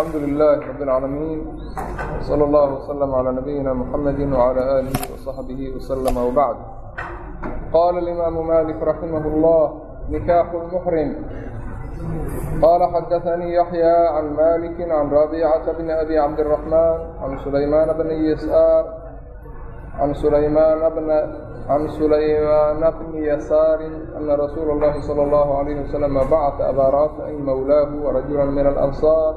الحمد لله رب العالمين صلى الله وسلم على نبينا محمد وعلى آله وصحبه وسلم وبعد قال الإمام مالك رحمه الله نكاح المحرم قال حدثني يحيى عن مالك عن ربيعة بن أبي عبد الرحمن عن سليمان بن يسار عن سليمان بن عن سليمان بن يسار أن رسول الله صلى الله عليه وسلم بعث أبا رافع مولاه ورجلا من الأنصار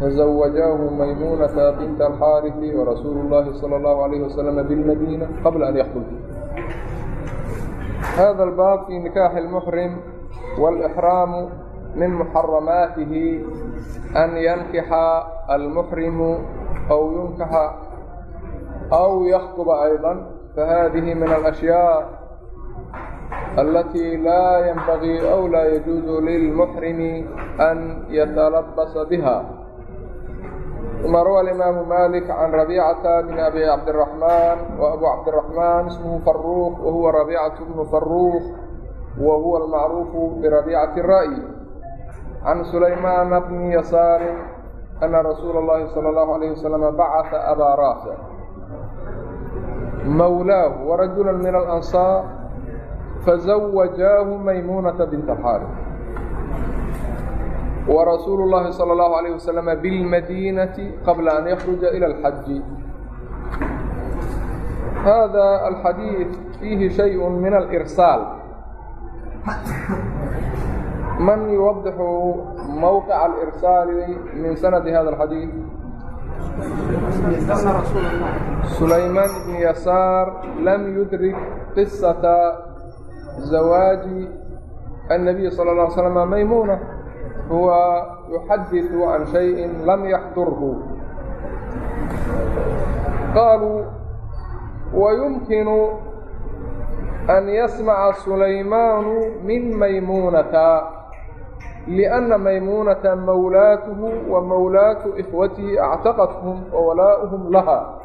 فزوجاه ميمونة بنت الحارث ورسول الله صلى الله عليه وسلم بالمدينة قبل أن يخطب هذا الباب في نكاح المحرم والإحرام من محرماته أن ينكح المحرم أو ينكح أو يخطب أيضا فهذه من الأشياء التي لا ينبغي أو لا يجوز للمحرم أن يتلبس بها ثم روى الإمام مالك عن ربيعة بن أبي عبد الرحمن وأبو عبد الرحمن اسمه فروخ وهو ربيعة بن فروخ وهو المعروف بربيعة الرأي عن سليمان بن يسار أن رسول الله صلى الله عليه وسلم بعث أبا رافع مولاه ورجلا من الأنصار فزوجاه ميمونة بنت الحارث warasuulu llaahi sal اllahu alayh wasalam bilmadiinati qabla an yakruja ila alxaji hada alxadiid fiihi shayu min alirsaal man yuwadixu mowqica alirsaali min sanadi hada alxadiid sulaymaan bn yasaar lam yudrik qisata zawaaji الnabiy salى اl slam maymuna يدرك قصة زواج النبي صلى الله عليه وسلم ميمونة هو يحدث عن شيء لم يحضره قالوا ويمكن أن يسمع سليمان من ميمونة لأن ميمونة مولاته ومولاة إخوته اعتقتهم وولاؤهم لها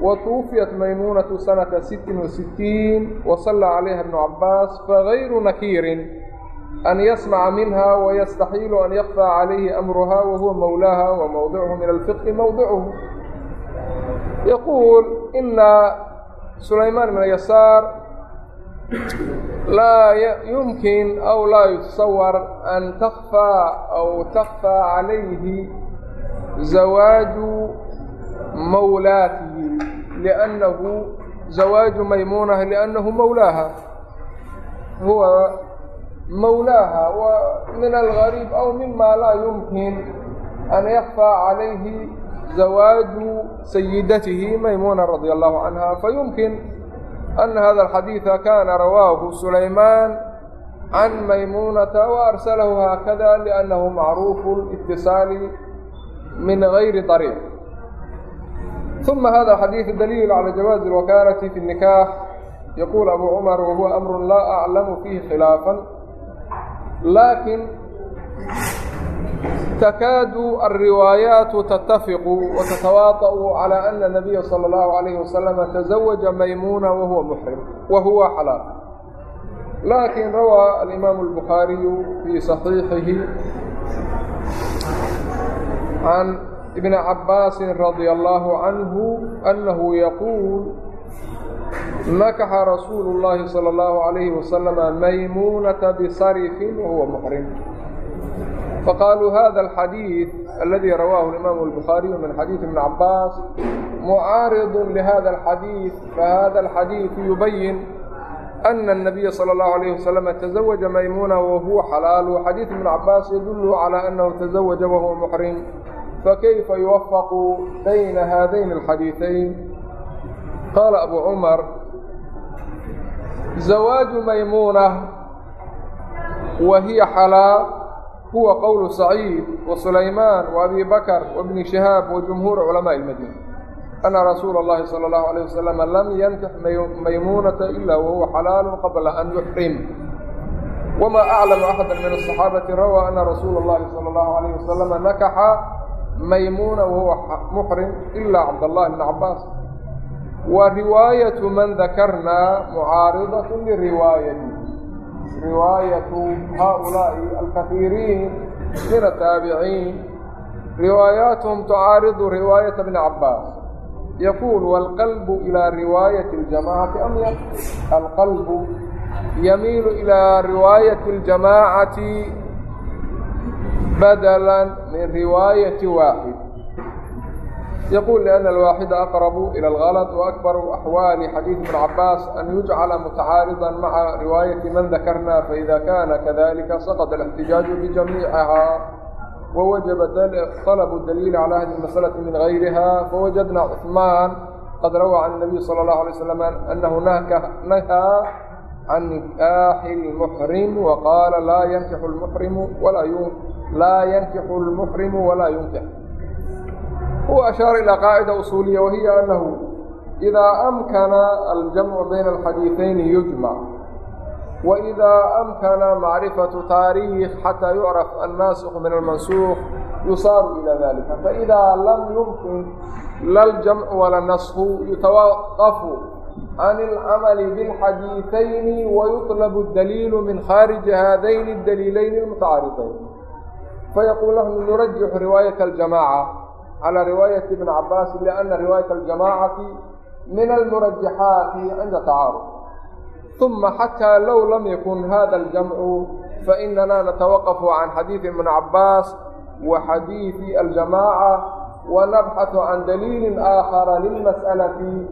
وتوفيت ميمونة سنة ست وستين وصلى عليها ابن عباس فغير نكير أن يسمع منها ويستحيل أن يخفى عليه أمرها وهو مولاها وموضعه من الفقه موضعه يقول إن سليمان بن يسار لا يمكن أو لا يتصور أن تخفى أو تخفى عليه mawlaaha wa min algariib aw mima laa yumkin an yakfaa calayhi zawaaju sayidatihi maymuna radia allahu canha fayumkin ana hada alxadiida kana rawaahu sulaymaan can maymunata waarsalahu haakada liannahu macruufu اtiصaali min gayri طariiq ثuma hada xadiiث daliil calى jawaaز اlwakaanati fi الnikaax yaquul abu cumar wahuwa amru laa aclamu fiihi khilaafan laakiin takaadu alriwaayaatu tatafiqu watatawaaطa'u calى ana nabiya salى اllahu alayhi wasalama tazawaja maymuuna wahuwa muxrim wa huwa xalaal laakiin rawaa alimaamu اlbukhaariyu fii saxiixihi can ibni cabaasin radia allahu canhu annahu yaquul nakaxa rasuulu llaahi sala allahu calayhi wasalama maymuunata bisarifin wahuwa muxrim faqaaluu hada alxadiid aladii rawaahu alimaamu albukhaariyu min xadiidi ibni cabaas mucaaridun lihada alxadiid fahada alxadiidu yubayin أن النبي صلى الله عليه وسلم تزوج ميمونة وهو حلال وحديث ibn عباس يدل على أنه تزوج وهو محرم. فكيف يوفق بين هذين الحديثين؟ قال أبو عمر zawaaju maymuuna wa hiya xalaa huwa qowlu saciid wa sulaymaan wa abi bakr wa bni shihaab wa jumhuuru culamaaءi ilmadiina anna rasuula اllahi salى اllahu alayه wasalama lam yantix maymuunata ila wahuwa xalaalu qabla an yuxrim wmaa aclamu axada min aصaxaabati rawaa ana rasuula اllahi salى اllahu alayh wasalama nakaxa maymuuna wahuwa muxrim ila cabd اllahi bn cabaas عباس ورواية من ذكرنا معارضة لرواية رواية هؤلاء الكثيرين من التابعين riwaayaatuhum tucaaridu riwaayata bni cabbaas yaquul waalqalbu ilaa riwaayati اljamacati amyar alqalbu yamiilu ilaa riwaayati اljamaacati badala min riwaayati waaxid يقول لأن الواحد أقرب إلى الغلط وأكبر أحوال حديث ابن عباس أن يجعل متعارضا مع رواية من ذكرنا فإذا كان كذلك سقط الاحتجاج بجميعها ووجب طلب الدليل على هذه المسألة من غيرها فوجدنا عثمان قد روى عن النبي صلى الله عليه وسلم أنه نهى عن نكاح المحرم وقال لا ينكح المحرم ولا لا ينكح المحرم ولا ينكح هو أشار إلى قاعدة أصولية وهي أنه إذا أمكن الجمع بين الحديثين يجمع وإذا أمكن معرفة تاريخ حتى يعرف الناسخ من المنسوخ يصار إلى ذلك فإذا لم يمكن لا الجمع ولا النسخ يتوقف عن العمل بالحديثين ويطلب الدليل من خارج هذين الدليلين المتعارضين فيقول لهم نرجح رواية الجماعة على رواية ابن عباس لأن رواية الجماعة من المرجحات عند تعارض ثم حتى لو لم يكن هذا الجمع فإننا نتوقف عن حديث ابن عباس وحديث الجماعة ونبحث عن دليل آخر للمسألة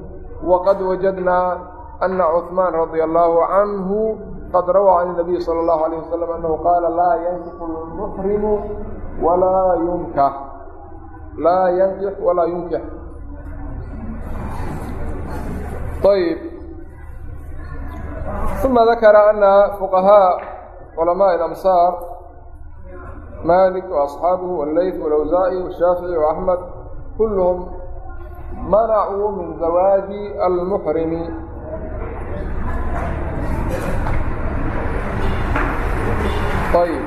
وقد وجدنا أن عثمان رضي الله عنه قد روى عن النبي صلى الله عليه وسلم أنه قال لا ينكح المحرم ولا ينكح laa yanqix walaa yunkix ayb uma dakara ana fuqahaa culamaء اlamsaar malik waasxaabuhu wاleyt wاlawsaa'i washaafici waaxmed kulluhum manacuu min zawaaji almuxrimi ayb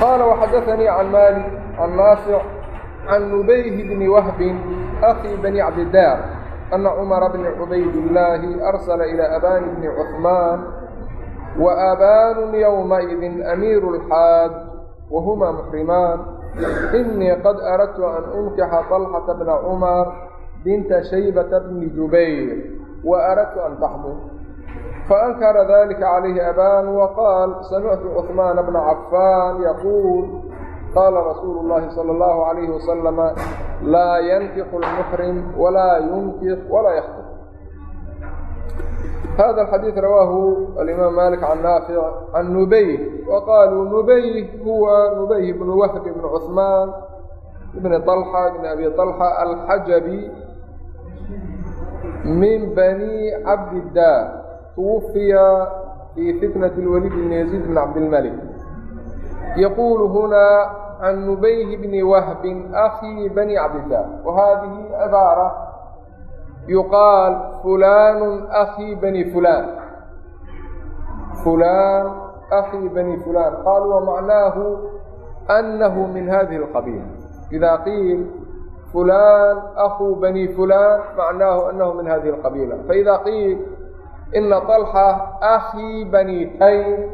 qaala waxadaثanii can malik can naafic can nubayh bni wahbin akhi bani cabdidaar ana cumara bni cubaydillaahi arsala ilaa abaani bni cuثmaan wa abaanun yowmaidin amiiru اlxaaj wahumaa muxrimaan inii qad aradtu an unkixa طalxata bna cumar binta shaybata bni jubayr wa aradtu an taxmur faankara dalika calayhi abaan waqaal samictu cuثmaana bna cafaan yaquul qaala rasuulu اllahi salى اllahu عalayhi wasalama laa yankixu اlmuxrim walaa yunkix walaa yakhtub hada alxadiid rawaahu alimaam maalik can naafic can nubayh wa qaaluu nubayh huwa nubayh bnu wahb bn cuثmaan bni طalxa bni abi طalxa alxajabi min bani cabdiddaah twufiya fii fitnati اlwaliid bn yaziid bn cabdilmalik yaquulu hunaa عن نبيه بن وهب أخي بني عبد الله وهذه عبارة يقال فلان أخي بني فلان فلان أخي بني فلان قال ومعناه أنه من هذه القبيلة إذا قيل فلان أخو بني فلان معناه أنه من هذه القبيلة فإذا قيل إن طلحة أخي بني تيم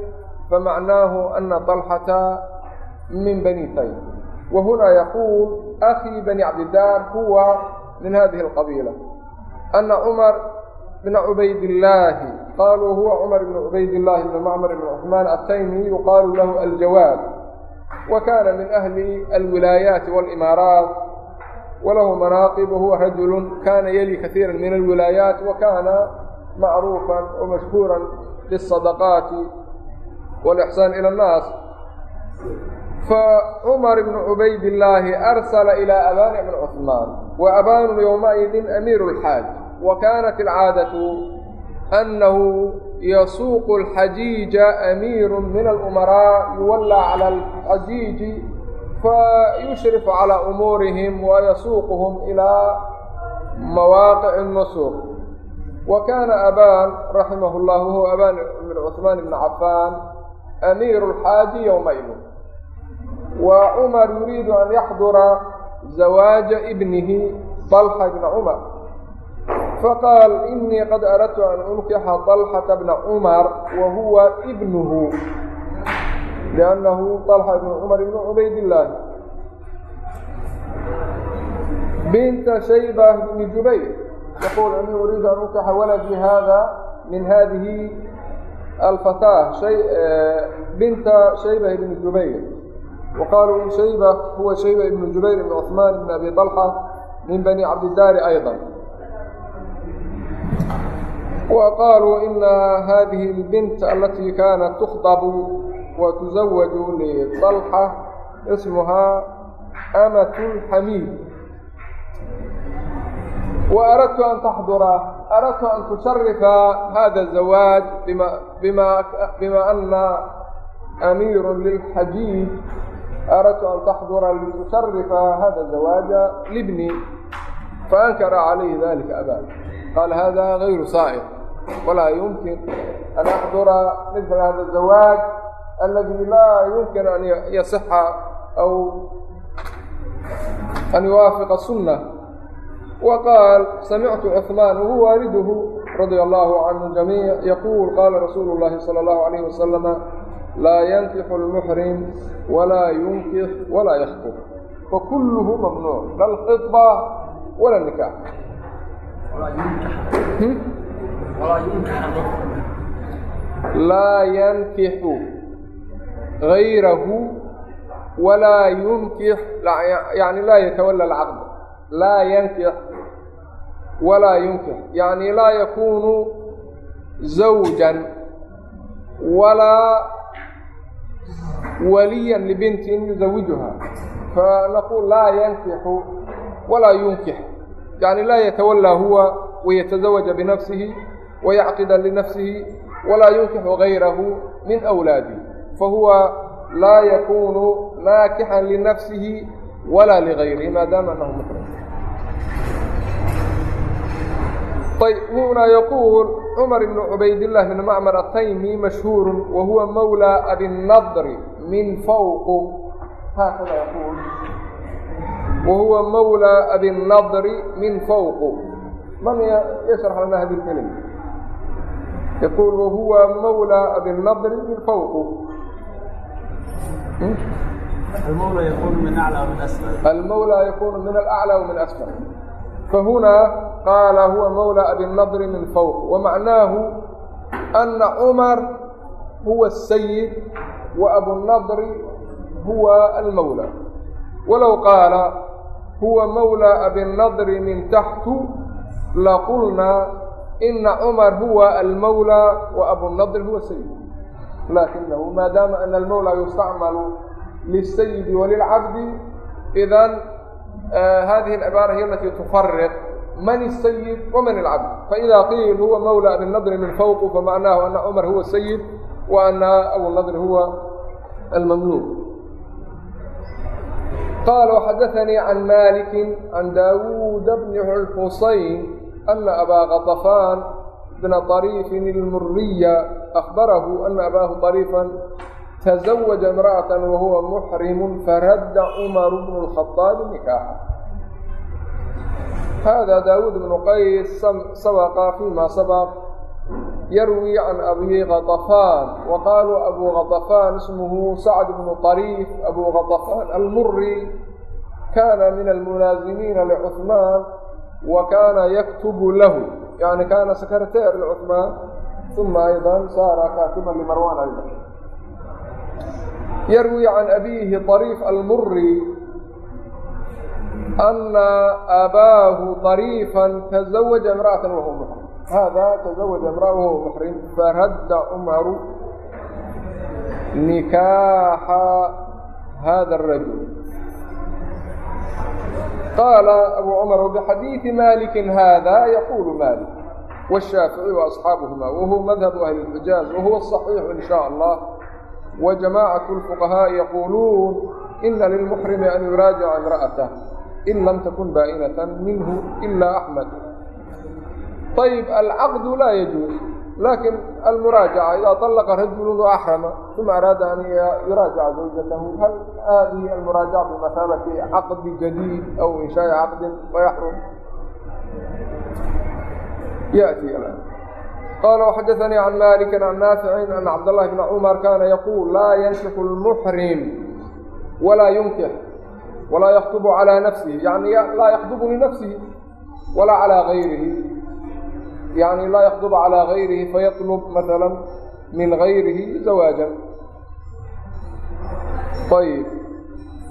فمعناه أن طلحة min bani tayb wa hunaa yaquul akii bani cabdidaar huwa min hadihi alqabiila ana cumar bna cubaydillaahi qaluu huwa cumar bnu cubaydillaahi bni macmar bni cuثmaan ataymi yuqaalu lahu aljawaab wa kaana min ahli alwilaayaati walimaaraat walahu manaaqib wahuwa rajulu kana yali kasiira min alwilaayaat wa kaana macruufa wamashhuura biاsadaqaati wاlixsaan ilى اnnaas facumar bnu cubaydillaahi arsala ilى abani bn cuثmaan wa abanu yowmaidin amiiru اlxaaj wa kanat alcaadatu annahu yasuuqu alxajiija amiiru min alumaraa yuwallaa cala alxajiiji fayushrifu calaa umuurihim wayasuuquhum ilaa mawaaqici الnusuuq wa kana abaan raximah اllah wahuwa abaan bn cuثmaan bn cafaan amiiru اlxaaji yowmaidin wa cumar yuriidu an yaxdura zawaaja ibnihi طalxa bna cumar faqaal inii qad aradtu an unkixa طalxata bna cumar wa huwa ibnuhu. Liannahu طalxa ibnu cumar ibnu cubaydillaahi binta shayba bni jubayr yaquul inii uriidu an unkixa waladii hada min hadihi alfatah. Eh, binta shayba bni jubayr. وqالوا in shayba huwa shayba ibn jubayr ibn cثmaan ibn abi طalxa min bani cabdidaari ayضا وqaaluu ina hadihi اlbint alatii kaanat تkطb وتزwج lطalxa ismhaa amat الxamiid وأردت أن تحضرa أردت أن تشرفa hذا الزواaج بma أna أميir للxaجيiج aradtu an taxdura litusarifa hada zawaaja libni faankara calayhi dalika abaan qaala hada gayru saa'ir walaa yumkin an axdura midla hada zawaaj aladi laa yumkin an yasixa aw an yuwaafiqa sunna wa qaal samictu cuثmaan wahu waaliduhu radia allahu canhu jamiic yaquul qaala rasuulu اllahi salى اllahu عalayh wasalama وسلم لا ينكح المحرم ولا ينكح ولا يخطب فكله ممنوع لا الخطبة ولا النكاح لا ينكح غيره ولا ينكح يعني لا يتولى العقد لا ينكح ولا ينكح يعني لا يكون زوجا waliya libinti in yuzawijuha fanaqul laa yankixu walaa yunkix yani laa yatawalaa huwa wayatazawaja binafsihi wayacqida linafsihi walaa yunkixu gayrahu min wlaadi fahuwa laa yakuunu naakixan linafsihi walaa ligayrihi maadaama anahu mufrad هنا يقول عمر بن عبيد الله بن معمر التيمي مشهور وهو مولى أبي النضر min fawqu haakada aqul wahuwa mawlى abinadri min fawqu. Man yashrax e lana hadi lkelim yaquul wahuwa mawlى abinadri min fawqu. المولى يكون من أعلى ومن أسفل المولى يكون من الأعلى ومن أسفل فهنا قال هو مولى أبي النضر من فوق ومعناه أن عمر هو السيد وأبونadri huwa almawlى walow qaala huwa mawlى abinadri min taxtu laqulnaa ina cmar huwa almawlى وabunadri huwa sayid laakinahu maadaama ana almawlى yustacmalu lلsayidi walilcabdi idan eh, hadihi alcibaara hiy alati tufariq man الsayid waman اlcabd faida qiil huwa mawlى abinadri min fawq famacnaahu ana cmar huwa sayid waana abunadri huwa almamnuuc qaala waxadaanii can maliki can daawuuda bni xusayn ana abaa qadafaan bna طariifin ilmuriya ahbarahu ana abaahu طariifan taزawaja imra'atan wahuwa muxrimu faradda cumaru bnu اlkhaطaabi nikaaxa hada daawuud bnu qays sabaqa fima sabaq yarwii can abi khaطafaan wa qaaluu abu khaطafaan ismuhu sacd bnu طariif abu khaطafaan almuri kaana min almunaazimiina lcuثmaan wa kaana yaktubu lahu yani kaana sekreteer lcuثmaan uma ayضa saara kaatiba limarwan ayضa yarwii can abiihi طariif almuri ana abaahu طariifan taزawaja imra'ata wahua haadaa taزawaja imra'ahu muxrim faradda umaru nikaaxa hada الrajul qaala abu cumar wbixadiiثi maliki hada yaqulu malik والshaafiعي وaصxaabهma whuwa madhab ahli الxijaaz wahuwa صaxiix in shaء allah وجamaacaة الfuqahaaءi yaquuluun ina lilmuxrimi an yuraajica imra'atah in lam takun baa'inaة minhu ila axmed ayb alcaqdu laa yajuuz laakiin almuraajaca idaa طallaqa rajulu axrama uma araada an yuraajica zawjatahu hal haadihi almuraajaca bimasaabati caqdi jadiid aw inshaai caqdin fayaxrum yأti qala وxadaثanii can maliki can naaficin ana cabdالlahi bna cumar kana yaquul laa yankixu اlmuxrim walaa yunkix walaa yakdubu calىa nafsihi yani laa yakdubu linafsihi walaa calىa gayrihi yacni laa yakdub calaa gayrihi fayatlub masalan min gayrihi zawaajan ayb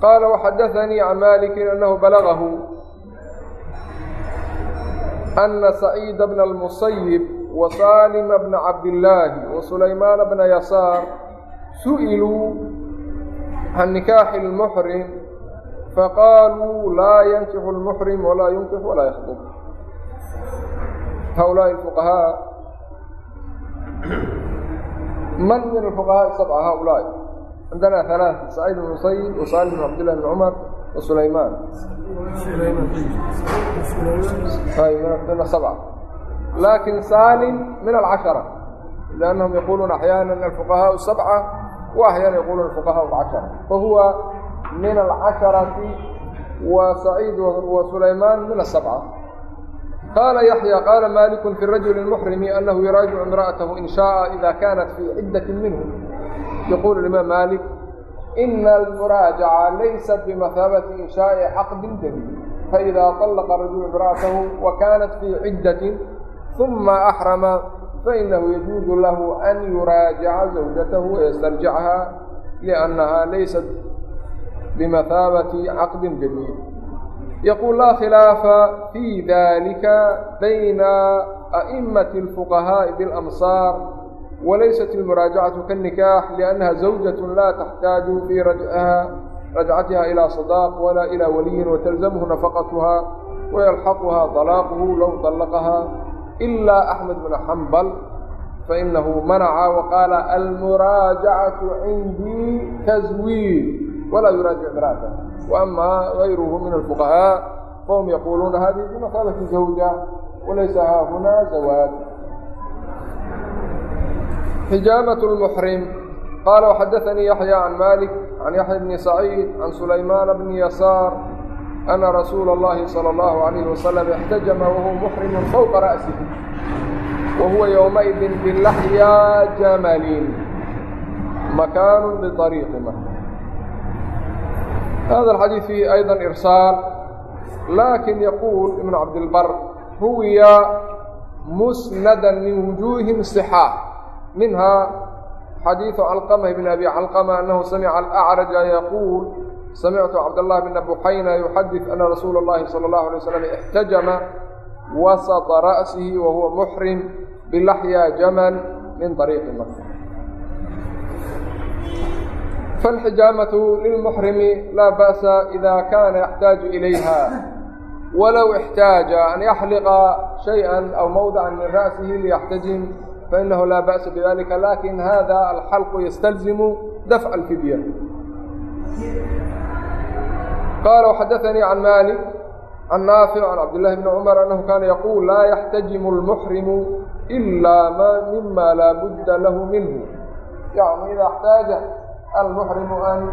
qaala waxadaanii can maalikin annahu balagahu ana saciida bna almusayib wa saalima bna cabdillaahi wa sulaymaana bna yasaar su'iluu can nikaaxi lmuxrim faqaaluu laa yankixu lmuxrim walaa yunkix walaa yakdub haؤulaaءi الفqahاء man min الفqahاء سبعة haؤulaaءi cindana ثaلاث سacيid بن مسyب وsالم بن cabd لله بن cmر وسulaymaan سبعة لكن سالم من العشرة لأنهم يقولون أحيانا الفقهاء السبعة وأحيانا يقولون الفقهاء العشرة فهو من العشرة وسعيد وسليمان من السبعة qaala yaxya qaala maaliku fi rajuli muxrimi anahu yuraajicu imra'atahu in shaaa ida kaanat fii ciddati minhu yaquulu imaam maalik ina almuraajaca laysat bimathaabati inshaa'i xaqdin jadiid faidaa طallaqa rajulu imra'atahu wa kaanat fii ciddatin ثuma axrama fainahu yajuuzu lahu an yuraajica zawjatahu wayastarjicha liannaha laysat bimathaabati caqdin jadiid لا خلاف في ذلك بين أئمة الفقهاء بالأمصار وليست المراجعة كالنكاح لأنها زوجة لا تحتاج في رجعها رجعتها إلى صداق ولا إلى ولي وتلزمه نفقتها ويلحقها طلاقه لو طلقها إلا أحمد بن حنبل فإنه منع وقال المراجعة عندي تزويد ولا يراجع امرأته وأما غيره من الفقهاء فهم يقولون هذه بمثابة زوجة وليس ها هنا زواج حجامة المحرم قال وحدثني يحيى عن مالك عن يحيى بن سعيد عن سليمان بن يسار أن رسول الله صلى الله عليه وسلم احتجم وهو محرم فوق رأسه وهو يومئذ باللحية جمل مكان بطريق مكة هذا الحديث فيه أيضا إرسال لكن يقول ابن عبد البر روي مسندا من وجوه صحاح منها حديث علقمة بن أبي علقمة أنه سمع الأعرج يقول سمعت عبد الله بن بحينة يحدث أن رسول الله صلى الله عليه وسلم احتجم وسط رأسه وهو محرم بلحيا جمل من طريق مكة فالحجامة للمحرم لا بأس إذا كان يحتاج إليها ولو احتاج أن يحلق شيئا أو موضعا من رأسه ليحتجم فإنه لا بأس بذلك لكن هذا الحلق يستلزم دفع الفدية قال وحدثني عن مالك عن نافع عن عبد الله بن عمر أنه كان يقول لا يحتجم المحرم إلا ما مما لا بد له منه يعني إذا احتاج المحرم أن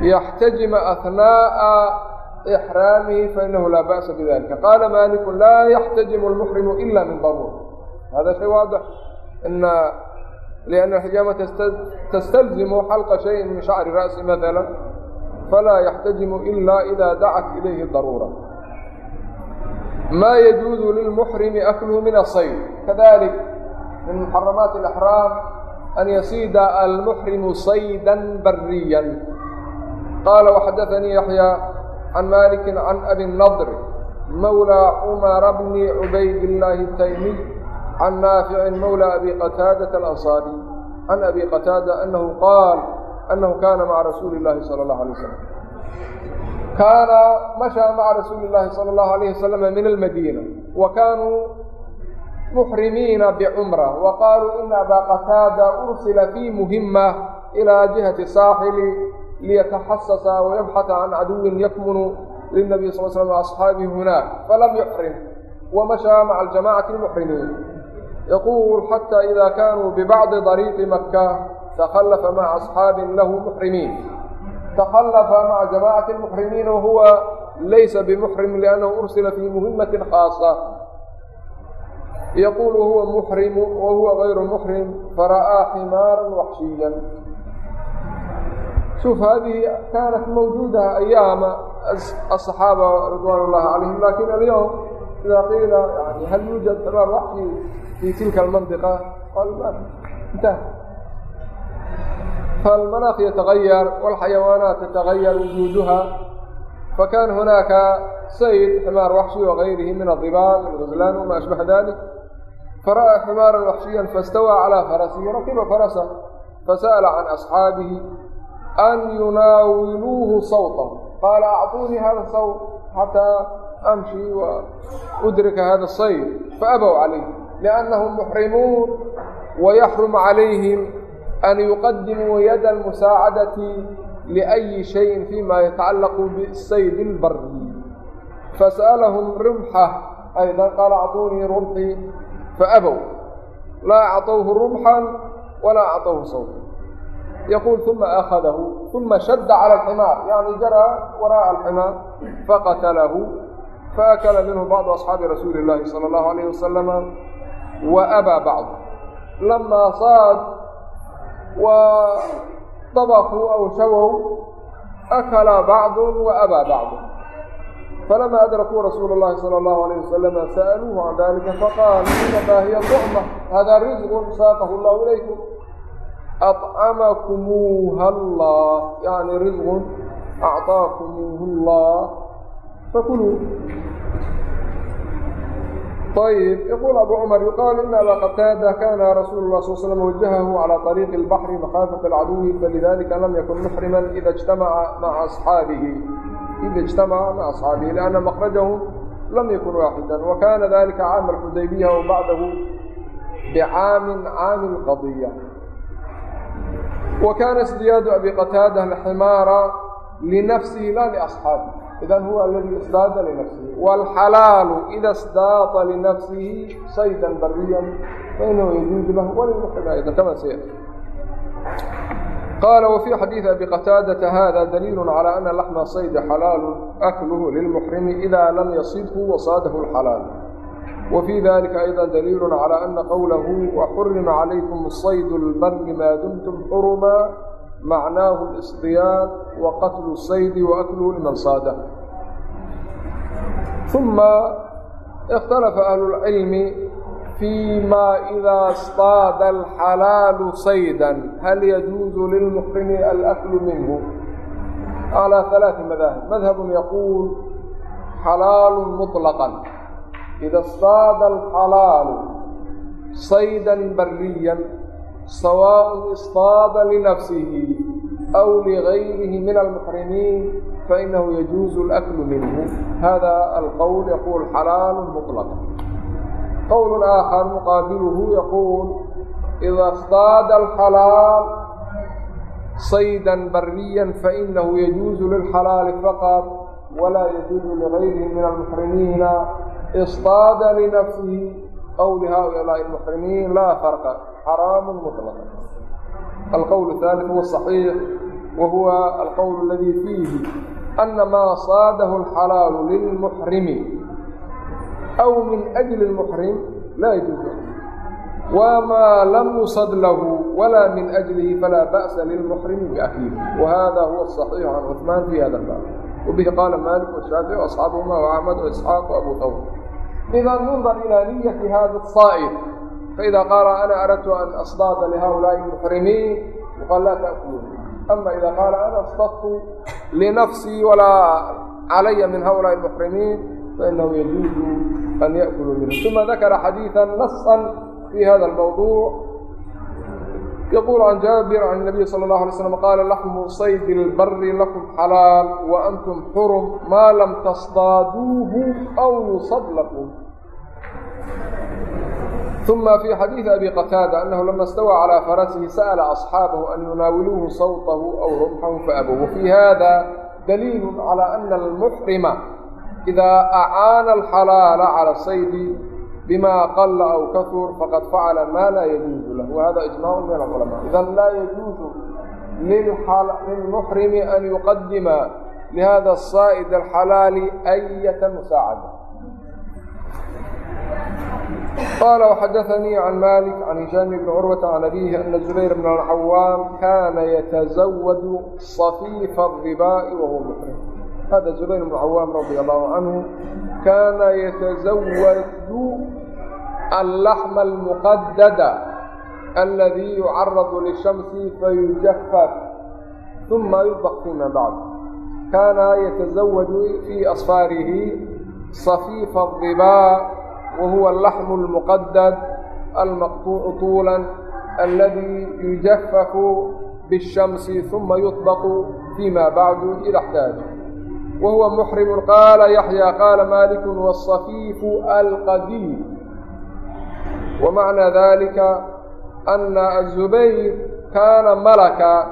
يحتجم أثناء إحرامه فإنه لا بأس بذلك قال مالك لا يحتجم المحرم إلا من ضرورة هذا شيء واضح إن لأن الحجامة تستلزم حلق شيء من شعر رأسه مثلا فلا يحتجم إلا إذا دعت إليه الضرورة ما يجوز للمحرم أكله من الصيد كذلك an yasiida almuxrimu sayda bariya qaala waxadaanii yaxya can maliki can abi nadr mawlى cumara bni cubaydillaahi taymiy can naaficin mawlى abi qataadata alansaari can abi qataada anahu qaal anahu kaana maca rasuuli اllaahi salى اllahu alay wasalam kaana mashaa maca rasuuli اllaahi salى اllahu alayh wasalama min almadiina wa kaanuu من المدينة وكانوا محرمين بعمرة وقالوا إن أبا قتادة أرسل في مهمة إلى جهة الساحل ليتحسس ويبحث عن عدو يكمن للنبي صلى الله عليه وسلم وأصحابه هناك فلم يحرم ومشى مع الجماعة المحرمين يقول حتى إذا كانوا ببعض طريق مكة تخلف مع أصحاب له محرمين تخلف مع جماعة المحرمين وهو ليس بمحرم لأنه yaquulu huwa muxrimu wa huwa kayru muxrim fara'aa ximaaran waxshiyan shuf hadihi kaanat mawjuudah ayaama asaxaaba ridwaan ullahi calayhim laakiin alyowm idaa qiila yani hal yuujad ximaar waxshi fii tilka almandiqa qaal intaha فالمناخ يتغير والحيوانات تتغير وجودها فكان هناك صيد حمار وحشي وغيره من الضباع والغزلان وما أشبه ذلك فرأى حمارا وحشيا فاستوى على فرسه ركب فرسه فسأل عن أصحابه أن يناولوه صوتا قال أعطوني هذا الصوت حتى أمشي وأدرك هذا الصيد فأبوا عليه لأنهم محرمون ويحرم عليهم أن يقدموا يد المساعدة لأي شيء فيما يتعلق بالصيد البري فسألهم رمحة أيضا قال أعطوني رمحي فأbوا lاa أعطوه رمحا وlاa أعطوه صوتا يقول ثuمa أخذه ثuمa شhد على الحماar يعني jarى وراء الحماar فqتلh فأkل minه بعض أصحاaب رasuuل اللahi صلى الله عليه وسلم وأbى بعض لmا صاad وطبقوا أو شhawوا أkلa بعض وأbى بعض فلما أدركوا رسول الله صلى الله عليه وسلم سألوه عن ذلك فقال إنما هي طعمة هذا رزق ساقه الله إليكم أطعمكموها الله يعني رزق أعطاكموه الله فكلوا طيب يقول أبو عمر يقال إن أبا قتادة كان رسول الله صلى الله عليه وسلم وجهه على طريق البحر مخافة العدو فلذلك لم يكن محرما إذا اجتمع مع أصحابه إd اجtamca mعa aصxaabihi لأna mkrajah lam yakun waaxida wakana dalika caama xudaybiya وbacdahu bcaamin caami qadiya. Wakana اsdiyaadu abi qataada اxmaara linafsihi la laصxaabi idan huwa aladi isdaada linafsihi. Wاlxalaalu إida اsdaada linafsihi sayda bariya fainahu yajuuzu lah walmuxrim ayda kama si qاaل وفي xadيiث أbي qتاadة hذا dليiل عlى أن لحم صyd xلaaل أklه للمحرم إdا lm yصidه وصاadه الحلال وفي ذلكa أيضا dليiل عlى أنa qwله وxرم عlaykم صyd الbر ma dمتم xرما معناaه الاصطياad وqتل الصyd وأklه لmن صاadه ثuمa اkتلف أهل العلم فيma إda اصطاad الxalaaل صaydا hal يجuuزu للمqن الأkl minه عlى ثaلaaثi madahب madhب yquul xalaaل مطلقا. إda اصطاada الxalaaل صaydا bariyا sawاء اصطاada لنfسه أو لغayrih min الmحrimiin faإnahu يجuuز الأkl minه hada الqول yquul xalaaل مطلقا qowl aakhar muqaabiluhu yaquul ida اصطaada اlxalaal صayda bariya fainahu yajuuzu lilxalaali faqad walaa yajuuzu ligayrihi min almuxrimiina iصطaada linafsihi aw lihaulaaءi اlmuxrimiin laa farqa xaraamu muطlqa alqowl الثaali huwa صaxiix wa huwa alqowl اladii fiihi أن maa saadahu اlxalaalu lilmuxrimi aw min ajli muxrim laa yajuuzu wamaa lam yusad lahu walaa min ajlihi falaa ba'sa lilmuxrimi biaklihi wahada huwa saxiixu can cuثmaan fi hada baab wabihi qaala maalik washaafici waasxaabuhuma waahmad waisxaaq waabuu tawr idan yundar ilaa niyati hada الsaa'ir faida qaala ana aradtu an asdaada lihaulaa'i muxrimiin yuqaal laa taakuluun ama ida qaala ana asdadtu linafsii walaa calaya min haulaai muxrimiin فإنه يجوز أن يأكلوا منه ثم ذكر حديثا نصا في هذا الموضوع يقول عن جابر عن النبي صلى الله عليه وسلم قال لحم صيد البر لكم حلال وأنتم حرم ما لم تصطادوه أو يصب لكم ثم في حديث أبي قتادة أنه لما استوى على فرسه سأل أصحابه أن يناولوه صوته أو رمحه فأبوه وفي هذا دليل على أن المحرم idaa acaana alxalaala cala asaydi bima qalla aw kaur faqad facala maa laa yajuuzu lah wahada ijmaacu min alculamaa idan laa yajuuzu lilmuxrimi an yuqadima lihada asaa'id alxalaali ayata musaacada qala وxadaثnii can malik can hishaam bni curwata can abihi ana zubayr bn alcawaam kana yataزawad صafiifa الضibaaءi wahuwa muxrim hada zubayr bn cawaam radi allahu canhu kana yatazawadu allaxma almuqadada aladi yucaradu lishamsi fayujafaf uma yudbaq fima bacd kana yatazawaju fi asfaarihi صafiifa الضibaa wahuwa allaxmu اlmuqadad almaqtuucu طuula aladi yujafafu bالshamsi uma yuطbaqu fima bacdu ida اxtaaja wahuwa muxrimu qaala yaxya qaala maliku wاsafiifu alqadiim wamacnaa dalika ana azubayr kaana malaka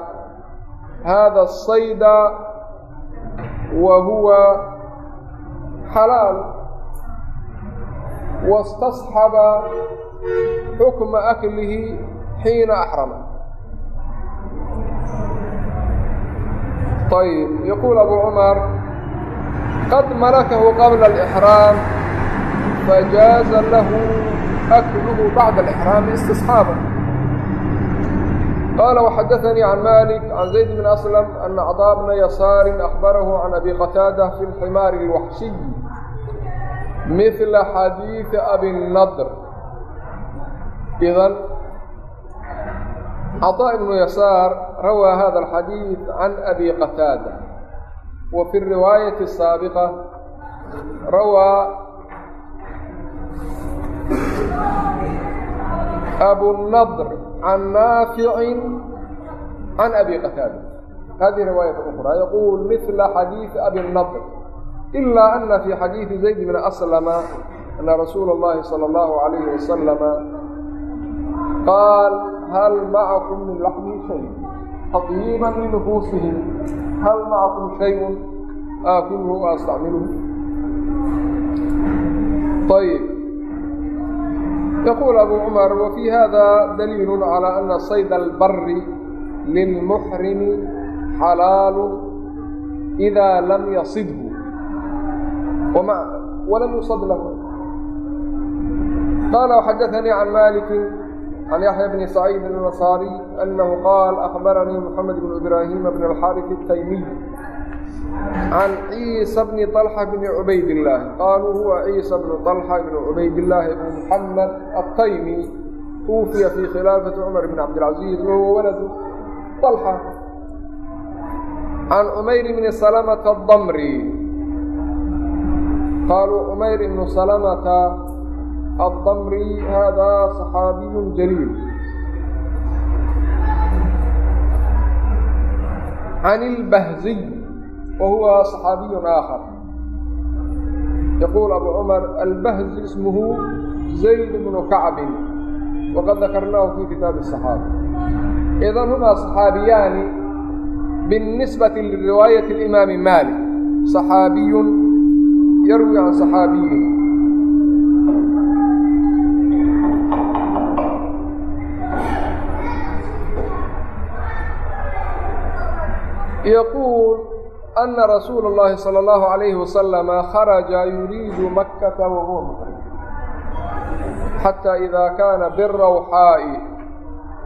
hada الsayda wa huwa xalaal wastasxaba xukma aklihi xiina axrama ayb yaquul abu cumar qad malakahu qabla اlإxraam fajaaza lahu akluhu bacda اlإxraami istisxaaban qaala waxadaثanii can malik can zayd bn aslam ana cطaa bna yasaarin akhbarahu can abi qataada fi lximaari اlwaxshiy midla xadiiثi abinadr idan caطaa ibnu yasaar rawaa hada اlxadiiث can abi qataada wa fi الriwaayati الsaabiqa rawaa abunadr can naaficin can abi qataada hadihi riwaayat ukra yaquul mila xadiidi abinadr ila ana fi xadiidi zayd bn aslama ana rasuula اllahi salى اllahu عalayhi wasalama qaal hal macakum min laxmi sum طيiba لنفuusihim hal maعaكم شhayء آakulhu وأstacmilhu ayb yquل أbو cmر وفي hada dليiل عlى أنa صayd الbr للمحرم xalاaل إdا lm yصdه وlm يصd lh qاaل وxdثnيi عن mالك maliki can yaxya bni saciid الnaصaariي anahu qaal akbaranii mxamed bn ibrahima bn اlxaariث الtaymiy can ciisa bni طalxa bni cubayd illaahi qaaluu huwa ciisa bnu طalxa bni cubayd illaahi bn muxamed الtaymi tuufiya fi khilaafati cumar bn cabdilcaziiz wahuwa waladu طalxa can cumayr bni salamata الdmri qaaluu cumayr ibnu salamata الضمري هذا صحابي جليل عن البهزي وهو صحابي آخر يقول أبو عمر البهزي اسمه زيد بن كعب وقد ذكرناه في كتاب الصحابة إذا هما صحابيان بالنسبة لرواية الإمام مالك صحابي يروي عن صحابيه yaquul ana rasuula اllahi salى اllahu عalayhi wasalama kharaja yuriidu makkata wahuwa muxrim xataa idaa kaana birawxaa'i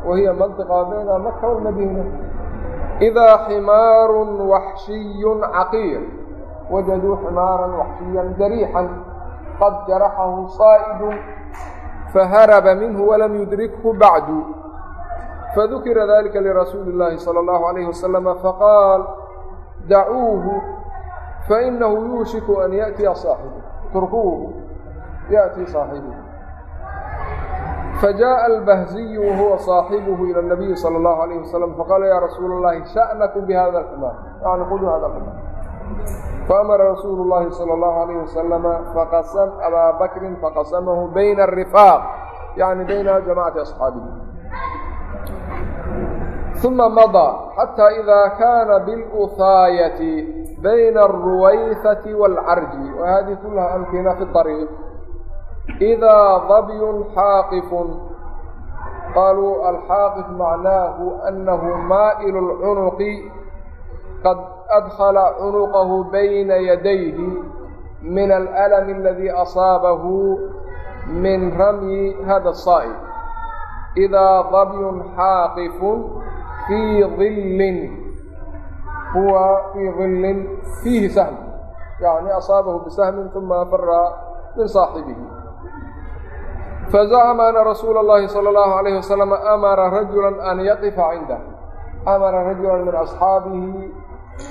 wahiya mantiqa bayna maka walmadiina idaa ximaaru waxshiyu caqiir wajaduu ximaaran waxshiyan jariixan qad jaraxahu saa'idun faharaba minhu walam yudrikhu bacdu fadukira dalika lirasuuli اllahi salى اllahu عalayhi wasalama faqaal dacuuhu fainahu yuushiku an yaأtiya saaxibu turkuuhu yaأtii saaxibuhu fajaءa albahziyu wahuwa saaxibuhu ilى الnabiyi salى اllahu عalayh wasalam faqaala ya rasuula اllahi sha'nakum bihada اlximaar yani khuduu hada اlximaar faamara rasuulu اllahi salى اllahu عalayh wasalama faqasam abaa bakrin faqasamahu bayna الrifaaq yani bayna jamacati asxaabihi uma madaa xataa idaa kaana biluhaayati bayna alruwayhati waalcarji wa hadihi kullaha amkina fi ariiq idaa dabyun xaaqifun qaluu alxaaqif macnaahu anahu maa'ilu lcunuqi qad adkhala cunuqahu bayna yadayhi min alalami aladii asaabahu min ramyi hada saa'ib idaa dabyun xaaqifun fii illin huwa fii illin fiihi sahmi yani asaabahu bisahmin uma bara min saaxibihi fazahama ana rasuula اllahi salى اllahu alayh wasalam amara rajula an yaqifa cindah amara rajula min asxaabihi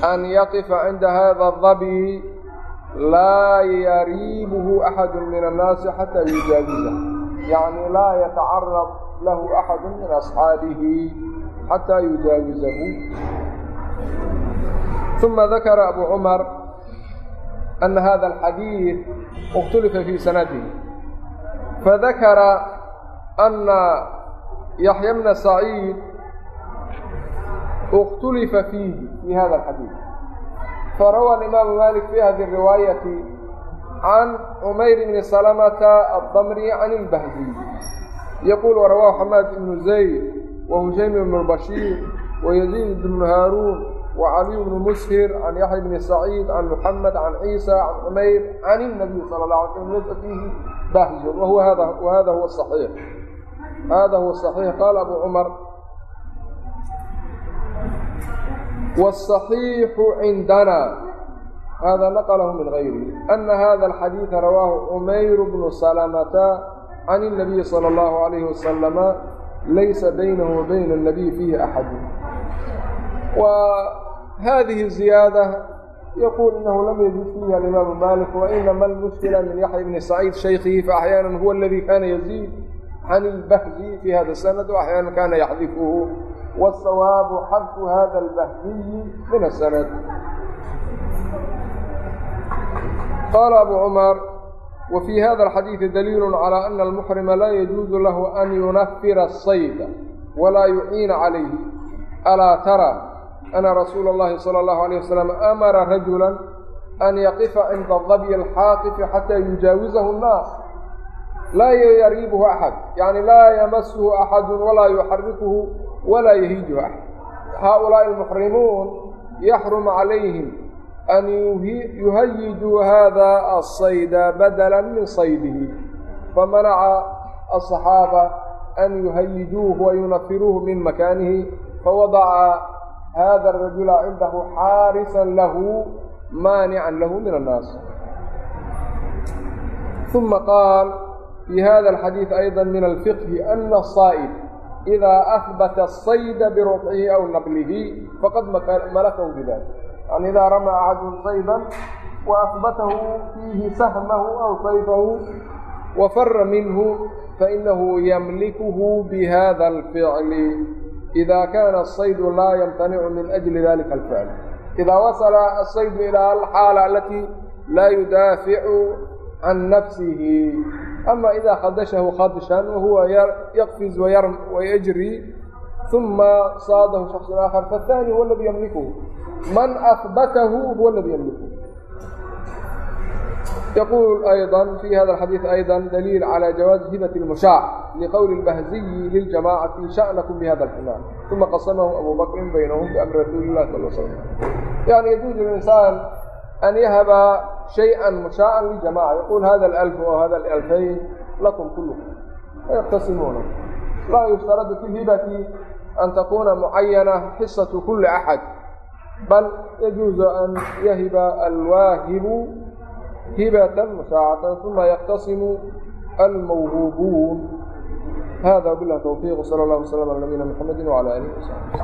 an yaqifa cinda hada dabi laa yariibuhu axadu min annaasi xataa yujaabiza yani laa yatacarab lahu axadu min asxaabihi xataa yujaawizahu uma dakara abu cumar ana hada alxadiid اkhtulifa fii sanadihi fadakara ana yaxya bna saciid اkhtulifa fiihi fi hada alxadiid farawى alimaamu malik fi hadi riwaayati can cumayr bni salamata aلdamri can اlbahdiy yaquul warawahu xamaad ibnu zayd وهusaym بن bashيir وyزيid بن hاarوn وعlي بن mshir عan yaحya بn سacيid عan mحamed عan عيسى عan cmayr عan النabiي slى الlه عlي slm laysa fiihi bahy hada huwa صaيix hada huwa صaحيix qaala abu cmar والصحيiحu عindana hada naqlahu min غayri ana hada الxadiiثa rawaahu cmayr بnu slmta عan النabiyi slى الlahu عalayه waslama laysa baynahu wa bayna الnabiy fiihi axadu وhadihi ziyaadة yaquul inahu lam yajid fiiha alimaamu malik wainama almushkila min yaxya bni saciid shaykihi faaxyaana huwa aladi kana yaziid can اlbahdi fi hada sanad وaxyaana kana yaxdifuhu wالsawaabu xadfu hada اlbahdiyi min asanad qaala abu cumar عمر وفي هذا الحديث دليل على أن المحرم لا يجوز له أن ينفر الصيد ولا يعين عليه ألا ترى أن رسول الله صلى الله عليه وسلم أمر رجلا أن يقف عند الظبي الحاقف حتى يجاوزه الناس لا يريبه أحد يعني لا يمسه أحد ولا يحركه ولا يهيجه أحد هؤلاء المحرمون يحرم عليهم an yuhayijuu hada asayda badala min saydihi famanaca asaxaaba an yuhayijuuhu wayunafiruuhu min makaanihi fawadaca hada rajula cindahu xaarisan lahu maanican lahu min annaas uma qaal fi hada alxadiid ayda min alfiqhi ana asaa'id idaa ahbata asayda birubcihi aw nablihi faqad malakahu bidalik an idaa ramaa axadun sayban wa ahbatahu fiihi sahmahu aw sayfahu wa fara minhu fainahu yamlikuhu bihada alficli idaa kaana asaydu laa yamtanicu min ajli dalika alficli idaa wasala asaydu ilaa alxaala alatii laa yudaaficu can nafsihi ama idaa khadashahu khadishan wahuwa yaqfiz wayajri uma saadahu shaksun aakhar faاthani huwa aladii yamlikuhu man abatahu huwa ladii ymliku yquul ayضa fi hada xadiiث ayضa daliil calى jawaazi hibaة اlmushaac liqowli اlbahziyi liljamacati sha'nakum bihada اlximaam uma qasamahu abu bakrin baynahum biamri rasuuli lah sal slm yani yajuuzu linsaan an yahaba shayئa mushaacan liljamaca yaqul hada alfu aw hada alfayn lakum kulkum fayaqtasimuuna laa yushtaradu fi hibati an takuna mucayana xisatu kuli axad bal yajuuzu an yahiba alwaahibu hibatan musaacatan uma yaqtasimu almawhuubuun hada bilah towfiiq sala allah wslam ala nabiyina mxamedi wcala alihi wasaxbi